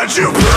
I set you